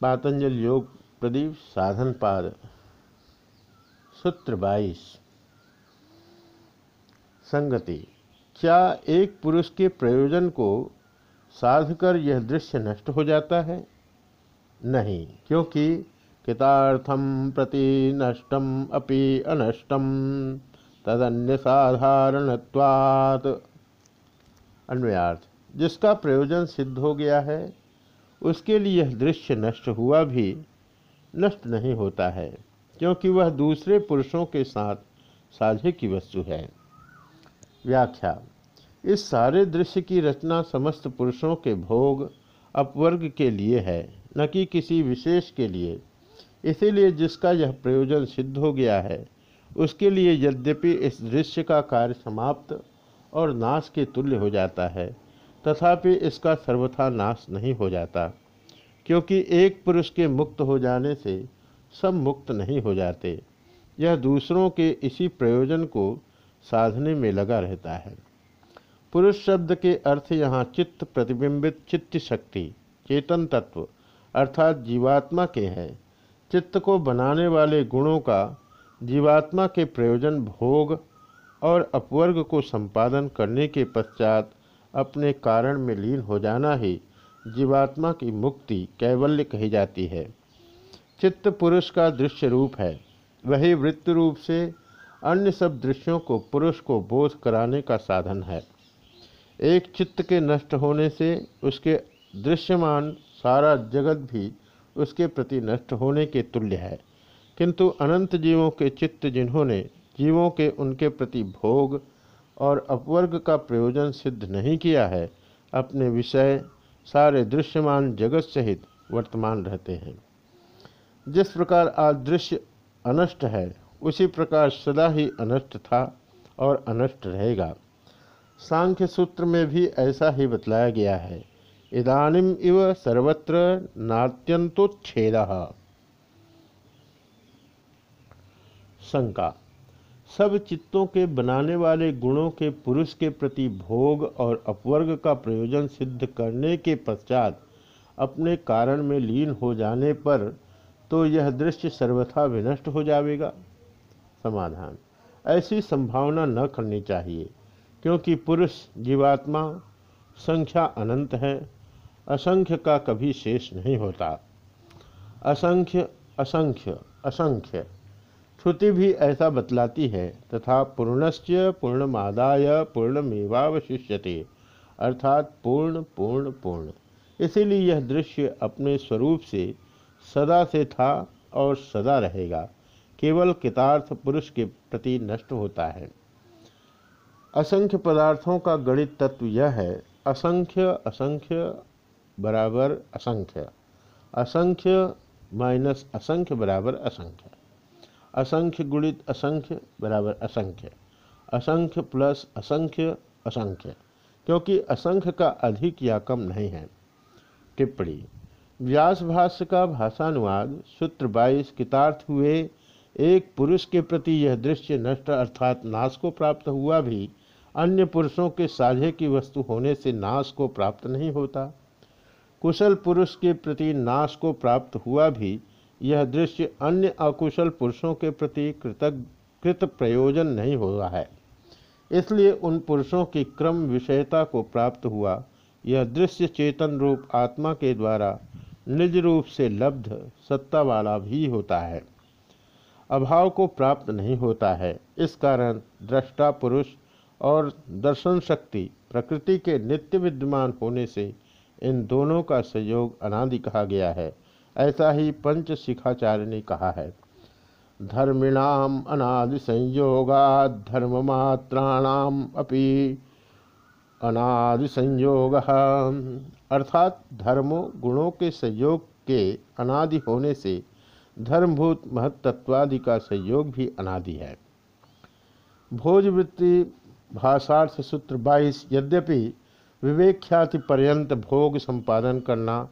पातंजल योग प्रदीप साधन पाद, सूत्र बाईस। संगति, क्या एक पुरुष के प्रयोजन को साधकर यह दृश्य नष्ट हो जाता है? नहीं, क्योंकि कितार्थम प्रति नष्टम अपि अनष्टम तदन्य साधारणत्वात्। अन्वयार्थ, जिसका प्रयोजन सिद्ध हो गया है उसके लिए यह दृश्य नष्ट हुआ भी नष्ट नहीं होता है, क्योंकि वह दूसरे पुरुषों के साथ साझे की वस्तु है। व्याख्या, इस सारे दृश्य की रचना समस्त पुरुषों के भोग अपवर्ग के लिए है, न कि किसी विशेष के लिए। इसीलिए जिसका यह प्रयोजन सिद्ध हो गया है, उसके लिए यद्यपि इस दृश्य का कार्य समाप्त और नाश के तुल्य हो जाता है तथापि इसका सर्वथा नाश नहीं हो जाता, क्योंकि एक पुरुष के मुक्त हो जाने से सब मुक्त नहीं हो जाते। यह दूसरों के इसी प्रयोजन को साधने में लगा रहता है। पुरुष शब्द के अर्थ यहाँ चित्त प्रतिबिंबित चित्त शक्ति, चेतन तत्व अर्थात जीवात्मा के हैं। चित्त को बनाने वाले गुणों का जीवात्मा के प्रयोजन भोग और अपवर्ग को संपादन करने के पश्चात अपने कारण में लीन हो जाना ही जीवात्मा की मुक्ति कैवल्य कही जाती है। चित्त पुरुष का दृश्य रूप है। वही वृत्त रूप से अन्य सब दृश्यों को पुरुष को बोध कराने का साधन है। एक चित्त के नष्ट होने से उसके दृश्यमान सारा जगत भी उसके प्रति नष्ट होने के तुल्य है। किंतु अनंत जीवों के चित्त जिन्होंने जीवों के उनके प्रति भोग और अपवर्ग का प्रयोजन सिद्ध नहीं किया है, अपने विषय सारे दृश्यमान जगत सहित वर्तमान रहते हैं। जिस प्रकार आज दृश्य अनष्ट है, उसी प्रकार सदा ही अनष्ट था और अनष्ट रहेगा। सांख्य सूत्र में भी ऐसा ही बतलाया गया है इदानिम इव सर्वत्र नात्यंतोच्छेद। शंका। सब चित्तों के बनाने वाले गुणों के पुरुष के प्रति भोग और अपवर्ग का प्रयोजन सिद्ध करने के पश्चात अपने कारण में लीन हो जाने पर तो यह दृश्य सर्वथा विनष्ट हो जाएगा। समाधान। ऐसी संभावना न करनी चाहिए, क्योंकि पुरुष, जीवात्मा, संख्या अनंत है, असंख्य का कभी शेष नहीं होता। असंख्य असंख्य असंख्य। श्रुति भी ऐसा बतलाती है, तथा पूर्णस्य पूर्णमादाय पूर्णमेवावशिष्यते, अर्थात पूर्ण पूर्ण पूर्ण। इसीलिए यह दृश्य अपने स्वरूप से सदा से था और सदा रहेगा। केवल कितार्थ पुरुष के प्रति नष्ट होता है। असंख्य पदार्थों का गणित तत्व यह है, असंख्य असंख्य बराबर असंख्य। असंख्य माइनस असंख्य बराबर असंख्य। असंख्य गुणित असंख्य बराबर असंख्य। असंख्य प्लस असंख्य असंख्य। क्योंकि असंख्य का अधिक या कम नहीं है। टिप्पणी, व्यास भाष्य का भाषानुवाद सूत्र बाईस कितार्थ हुए, एक पुरुष के प्रति यह दृश्य नष्ट अर्थात नाश को प्राप्त हुआ भी, अन्य पुरुषों के साझे की वस्तु होने से नाश को प्राप्त नहीं होता। कुशल पुरुष के प्रति नाश को प्राप्त हुआ भी यह दृश्य अन्य अकुशल पुरुषों के प्रति कृतज्ञ कृत प्रयोजन नहीं हुआ है। इसलिए उन पुरुषों की क्रम विषयता को प्राप्त हुआ। यह दृश्य चेतन रूप आत्मा के द्वारा निज रूप से लब्ध सत्ता वाला भी होता है। अभाव को प्राप्त नहीं होता है। इस कारण दृष्टा पुरुष और दर्शन शक्ति प्रकृति के नित्य विद्यमान होने से इन दोनों का संयोग अनादि कहा गया है। ऐसा ही पंच शिखाचार्य ने कहा है। धर्मिणाम अनादि संयोगा धर्म मात्राणाम अपि अनादि संयोग अर्थात धर्मों गुणों के संयोग के अनादि होने से धर्मभूत महत्त्वादि का संयोग भी अनादि है। भोजवृत्ति भाषार्थ सूत्र बाईस यद्यपि विवेख्याति पर्यंत भोग संपादन करना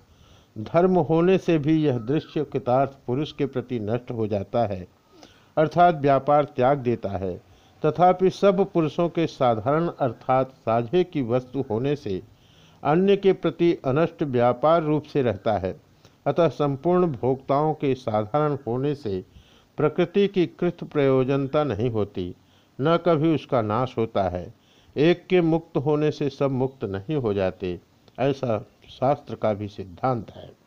धर्म होने से भी यह दृश्य कृतार्थ पुरुष के प्रति नष्ट हो जाता है, अर्थात व्यापार त्याग देता है। तथापि सब पुरुषों के साधारण, अर्थात साझे की वस्तु होने से अन्य के प्रति अनष्ट व्यापार रूप से रहता है। अतः संपूर्ण भोक्ताओं के साधारण होने से प्रकृति की कृत प्रयोजनता नहीं होती, न कभी उसका नाश होता है। एक के मुक्त होने से सब मुक्त नहीं हो जाते, ऐसा शास्त्र का भी सिद्धांत है।